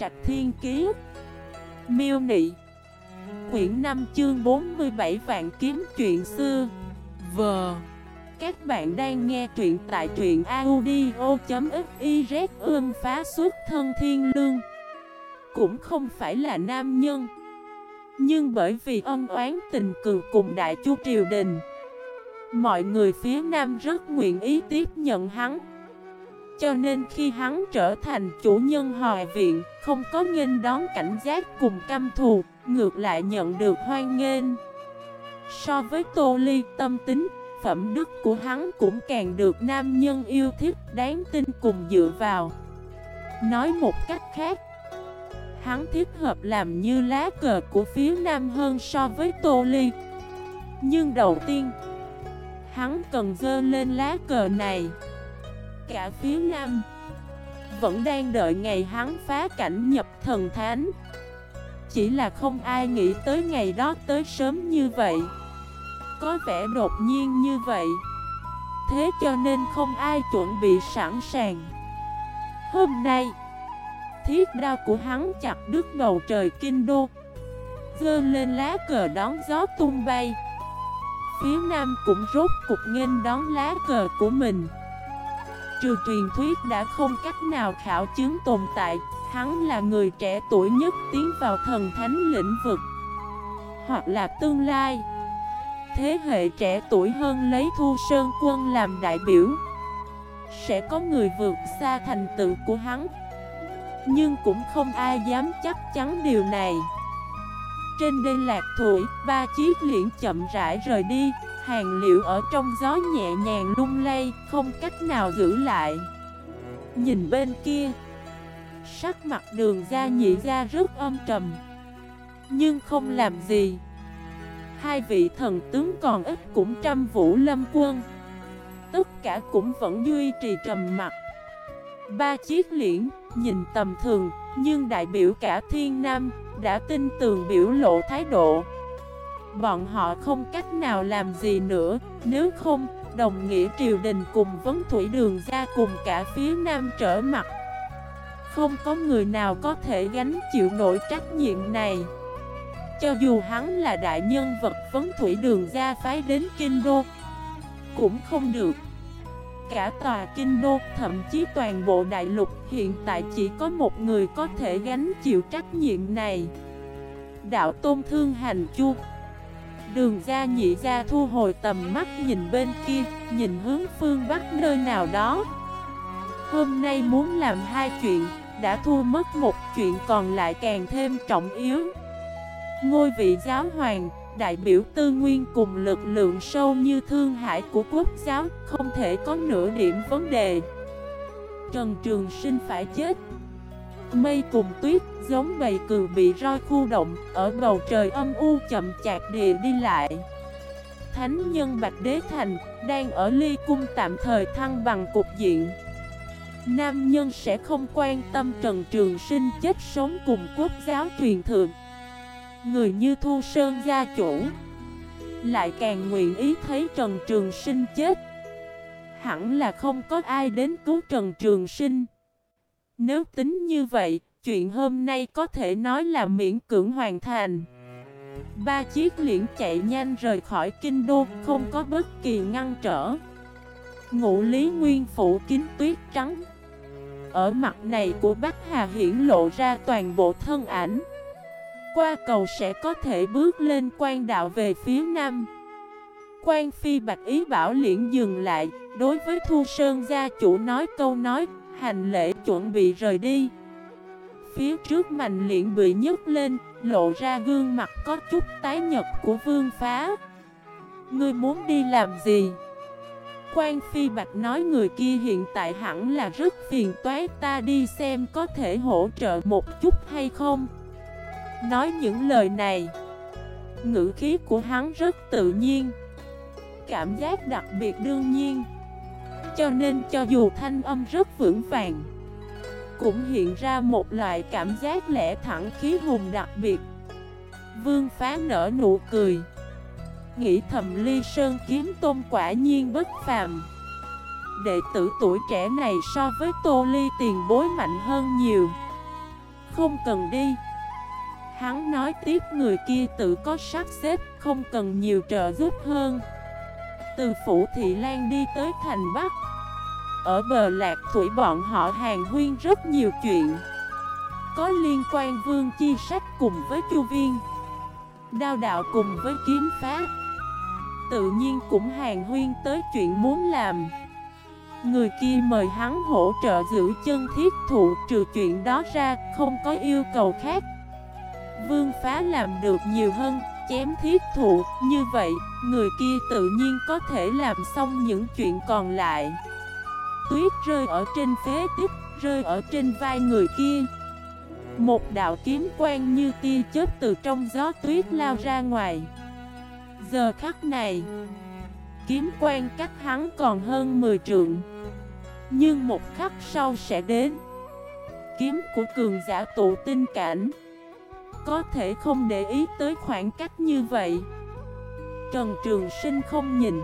Trạch Thiên Kiế Miêu Nị. Quyển 5 chương 47 Vạn Kiếm Chuyện Xưa. Vờ Các bạn đang nghe truyện tại truyện audio.xyz ương phá suốt thân thiên lương. Cũng không phải là nam nhân. Nhưng bởi vì ân oán tình cường cùng đại chu triều đình, Mọi người phía nam rất nguyện ý tiếp nhận hắn cho nên khi hắn trở thành chủ nhân hòa viện, không có nghênh đón cảnh giác cùng căm thù, ngược lại nhận được hoan nghênh. So với Tô Ly tâm tính, phẩm đức của hắn cũng càng được nam nhân yêu thích, đáng tin cùng dựa vào. Nói một cách khác, hắn thích hợp làm như lá cờ của phía nam hơn so với Tô Ly. Nhưng đầu tiên, hắn cần dơ lên lá cờ này cả phía Nam. Vẫn đang đợi ngày hắn phá cảnh nhập thần thánh. Chỉ là không ai nghĩ tới ngày đó tới sớm như vậy. Có vẻ đột nhiên như vậy. Thế cho nên không ai chuẩn bị sẵn sàng. Hôm nay, Thiết đao của hắn chặt đứt bầu trời kinh đô. Dơ lên lá cờ đón gió tung bay. Phía nam cũng rốt cục nghênh đón lá cờ của mình. Trừ truyền thuyết đã không cách nào khảo chứng tồn tại Hắn là người trẻ tuổi nhất tiến vào thần thánh lĩnh vực. Hoặc là tương lai. Thế hệ trẻ tuổi hơn lấy Thu Sơn Quân làm đại biểu. Sẽ có người vượt xa thành tựu của hắn. Nhưng cũng không ai dám chắc chắn điều này. Trên đê lạc thổi, ba chiếc liễn chậm rãi rời đi. Hàng liệu ở trong gió nhẹ nhàng lung lay, không cách nào giữ lại. Nhìn bên kia Sắc mặt đường ra nhị ra rất âm trầm. Nhưng không làm gì. Hai vị thần tướng còn ít cũng trăm vũ lâm quân. Tất cả cũng vẫn duy trì trầm mặt Ba chiếc liễn, nhìn tầm thường Nhưng đại biểu cả thiên nam Đã tin tường biểu lộ thái độ. Bọn họ không cách nào làm gì nữa. Nếu không, đồng nghĩa triều đình cùng vấn thủy đường ra cùng cả phía nam trở mặt. Không có người nào có thể gánh chịu nổi trách nhiệm này. Cho dù hắn là đại nhân vật vấn thủy đường ra phái đến Kinh Đô Cũng không được. Cả tòa Kinh Đô, thậm chí toàn bộ đại lục hiện tại chỉ có một người có thể gánh chịu trách nhiệm này. Đạo Tôn Thương Hành Chu Đường ra nhị ra thu hồi tầm mắt nhìn bên kia, nhìn hướng phương bắc nơi nào đó. Hôm nay muốn làm hai chuyện, đã thua mất một chuyện còn lại càng thêm trọng yếu. Ngôi vị giáo hoàng, đại biểu tư nguyên cùng lực lượng sâu như thương hải của quốc giáo Không thể có nửa điểm vấn đề. Trần Trường Sinh phải chết. Mây cùng tuyết giống bầy cừu bị roi khu động, Ở bầu trời âm u chậm chạp địa đi lại. Thánh nhân Bạch Đế Thành Đang ở ly cung tạm thời thăng bằng cục diện. Nam nhân sẽ không quan tâm Trần Trường Sinh chết sống cùng quốc giáo truyền thượng. Người như Thu Sơn gia chủ Lại càng nguyện ý thấy Trần Trường Sinh chết. Hẳn là không có ai đến cứu Trần Trường Sinh nếu tính như vậy, chuyện hôm nay có thể nói là miễn cưỡng hoàn thành. Ba chiếc liễn chạy nhanh rời khỏi kinh đô, không có bất kỳ ngăn trở. Ngụ lý nguyên phủ kín tuyết trắng. Ở mặt này của Bắc Hà hiển lộ ra toàn bộ thân ảnh. Qua cầu sẽ có thể bước lên quan đạo về phía nam. Quan Phi Bạch Ý bảo liễn dừng lại, đối với Thu Sơn gia chủ nói câu nói Hành lễ chuẩn bị rời đi. Phía trước mạnh liễn bị nhấc lên, Lộ ra gương mặt có chút tái nhật của vương phá. Ngươi muốn đi làm gì? Quan Phi Bạch nói người kia hiện tại hẳn là rất phiền toái, ta đi xem có thể hỗ trợ một chút hay không. Nói những lời này, Ngữ khí của hắn rất tự nhiên. Cảm giác đặc biệt đương nhiên cho nên cho dù thanh âm rất vững vàng, Cũng hiện ra một loại cảm giác lẽ thẳng khí hùng đặc biệt. Vương phá nở nụ cười, Nghĩ thầm ly sơn kiếm tôn quả nhiên bất phàm. Đệ tử tuổi trẻ này so với tô ly tiền bối mạnh hơn nhiều. Không cần đi. Hắn nói tiếp người kia tự có sắp xếp, Không cần nhiều trợ giúp hơn. Từ Phủ Thị Lan đi tới thành Bắc. Ở bờ lạc thủy bọn họ hàng huyên rất nhiều chuyện. Có liên quan vương chi sách cùng với chu viên, Đao đạo cùng với kiếm pháp Tự nhiên cũng hàng huyên tới chuyện muốn làm. Người kia mời hắn hỗ trợ giữ chân thiết thụ, Trừ chuyện đó ra không có yêu cầu khác. Vương phá làm được nhiều hơn, Chém thiết thụ, Như vậy người kia tự nhiên có thể làm xong những chuyện còn lại. Tuyết rơi ở trên phế tích, Rơi ở trên vai người kia. Một đạo kiếm quang như tia chớp từ trong gió tuyết lao ra ngoài. Giờ khắc này, Kiếm quang cách hắn còn hơn 10 trượng. Nhưng một khắc sau sẽ đến. Kiếm của cường giả tụ tinh cảnh. Có thể không để ý tới khoảng cách như vậy. Trần Trường Sinh không nhìn.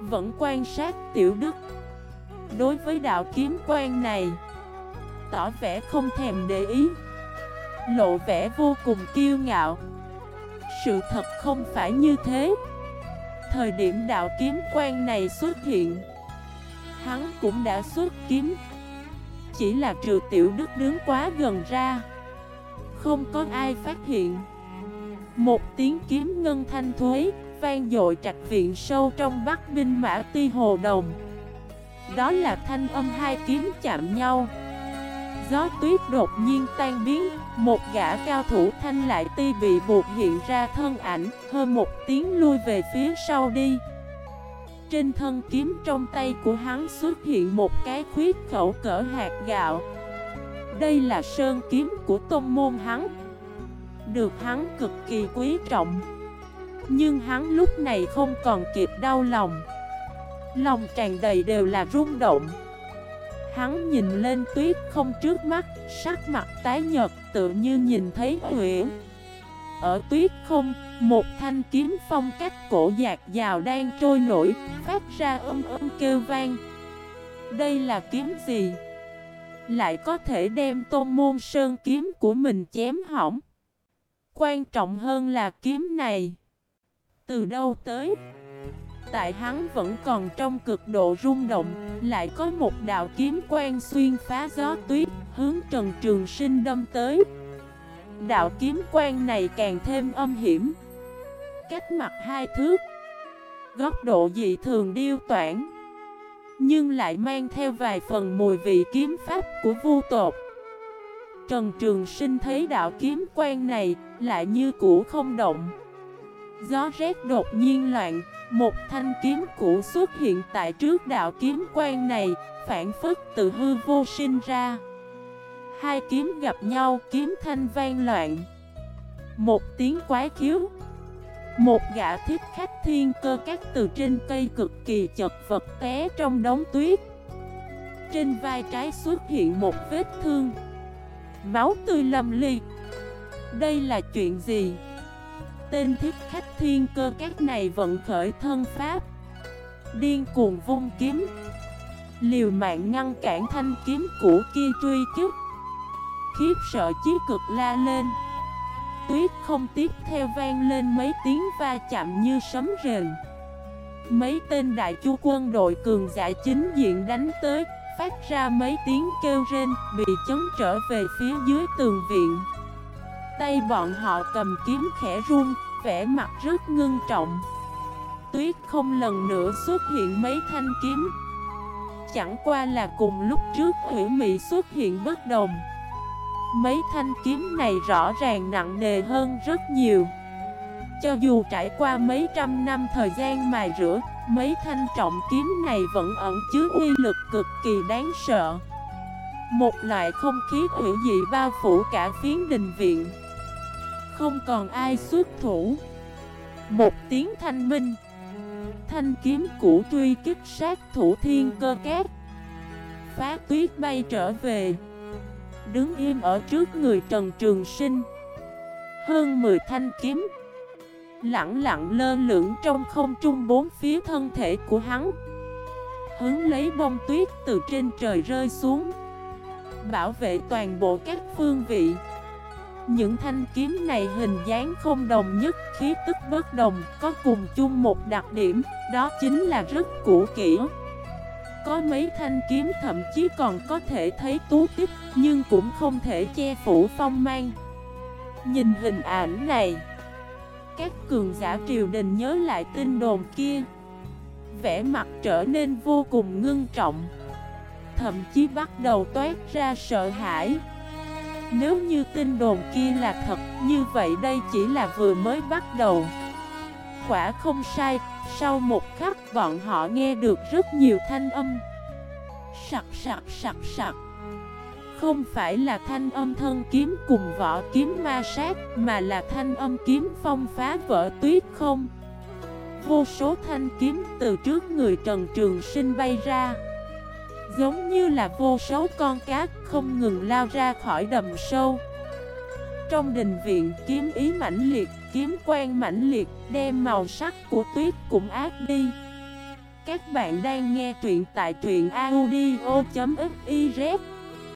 Vẫn quan sát tiểu đức. Đối với đạo kiếm quan này, Tỏ vẻ không thèm để ý. Lộ vẻ vô cùng kiêu ngạo. Sự thật không phải như thế. Thời điểm đạo kiếm quan này xuất hiện, Hắn cũng đã xuất kiếm. Chỉ là trừ tiểu đức đứng quá gần ra, Không có ai phát hiện. Một tiếng kiếm ngân thanh thuế Vang dội trạch viện sâu trong bắc binh mã ti hồ đồng. Đó là thanh âm hai kiếm chạm nhau. Gió tuyết đột nhiên tan biến, Một gã cao thủ thanh lại ti bị buộc hiện ra thân ảnh Hơn một tiếng lui về phía sau đi. Trên thân kiếm trong tay của hắn xuất hiện một cái khuyết khẩu cỡ hạt gạo. Đây là sơn kiếm của tôn môn hắn. Được hắn cực kỳ quý trọng. Nhưng hắn lúc này không còn kịp đau lòng Lòng tràn đầy đều là rung động Hắn nhìn lên tuyết không trước mắt, sắc mặt tái nhật tự như nhìn thấy huyễn. Ở tuyết không, một thanh kiếm phong cách cổ dạt dào đang trôi nổi, phát ra âm âm kêu vang. Đây là kiếm gì? Lại có thể đem tôn môn sơn kiếm của mình chém hỏng. Quan trọng hơn là kiếm này. Từ đâu tới? tại hắn vẫn còn trong cực độ rung động, lại có một đạo kiếm quang xuyên phá gió tuyết, hướng Trần Trường Sinh đâm tới. Đạo kiếm quang này càng thêm âm hiểm. Cách mặt hai thước, góc độ dị thường điêu toản, nhưng lại mang theo vài phần mùi vị kiếm pháp của vu tột. Trần Trường Sinh thấy đạo kiếm quan này lại như cũ không động. Gió rét đột nhiên loạn, một thanh kiếm cũ xuất hiện tại trước đạo kiếm quan này, phản phức từ hư vô sinh ra. Hai kiếm gặp nhau, kiếm thanh vang loạn. Một tiếng quái khiếu. Một gã thiết khách thiên cơ cắt từ trên cây cực kỳ chật vật té trong đống tuyết. Trên vai trái xuất hiện một vết thương. Máu tươi lầm liệt. Đây là chuyện gì? Tên thiết khách thiên cơ, các này vận khởi thân pháp. Điên cuồng vung kiếm. Liều mạng ngăn cản thanh kiếm cũ kia truy kích. Khiếp sợ chí cực la lên. Tuyết không tiếp theo vang lên mấy tiếng va chạm như sấm rền. Mấy tên đại chu quân đội cường giả chính diện đánh tới, Phát ra mấy tiếng kêu rên, Bị chống trở về phía dưới tường viện. Tay bọn họ cầm kiếm khẽ run, vẻ mặt rất ngưng trọng. Tuyết không lần nữa xuất hiện mấy thanh kiếm. Chẳng qua là cùng lúc trước Hủy Mị xuất hiện bất đồng. Mấy thanh kiếm này rõ ràng nặng nề hơn rất nhiều. Cho dù trải qua mấy trăm năm thời gian mài rửa Mấy thanh trọng kiếm này vẫn ẩn chứa uy lực cực kỳ đáng sợ. Một loại không khí hữu dị bao phủ cả phiến đình viện không còn ai xuất thủ. Một tiếng thanh minh. Thanh kiếm cũ truy kích sát thủ thiên cơ cát. Phá tuyết bay trở về. Đứng im ở trước người Trần Trường Sinh. Hơn 10 thanh kiếm. Lặng lặng lơ lửng trong không trung bốn phía thân thể của hắn. Hướng lấy bông tuyết từ trên trời rơi xuống. Bảo vệ toàn bộ các phương vị. Những thanh kiếm này hình dáng không đồng nhất, khí tức bất đồng, có cùng chung một đặc điểm, đó chính là rất cũ kỹ. Có mấy thanh kiếm thậm chí còn có thể thấy tú tích, nhưng cũng không thể che phủ phong mang. Nhìn hình ảnh này, các cường giả triều đình nhớ lại tin đồn kia. Vẻ mặt trở nên vô cùng ngưng trọng Thậm chí bắt đầu toát ra sợ hãi nếu như tin đồn kia là thật, Như vậy đây chỉ là vừa mới bắt đầu. Quả không sai, Sau một khắc bọn họ nghe được rất nhiều thanh âm. Sặc sặc sặc sặc. Không phải là thanh âm thân kiếm cùng vỏ kiếm ma sát, Mà là thanh âm kiếm phong phá vỡ tuyết không? Vô số thanh kiếm từ trước người Trần Trường Sinh bay ra. Giống như là vô số con cá không ngừng lao ra khỏi đầm sâu. Trong đình viện kiếm ý mãnh liệt, kiếm quan mãnh liệt Đem màu sắc của tuyết cũng ác đi. Các bạn đang nghe truyện tại truyện audio.fif